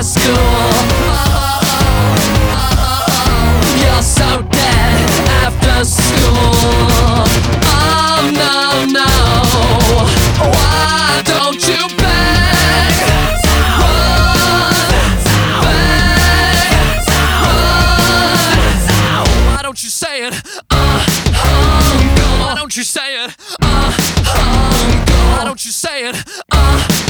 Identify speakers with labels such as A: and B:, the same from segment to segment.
A: at school. You're so dead after school. Oh no, no. Why don't you beg? Beg. Why don't you say it? Uh, um, Why don't you say it? Why don't you say it? Uh, oh,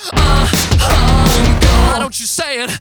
A: man,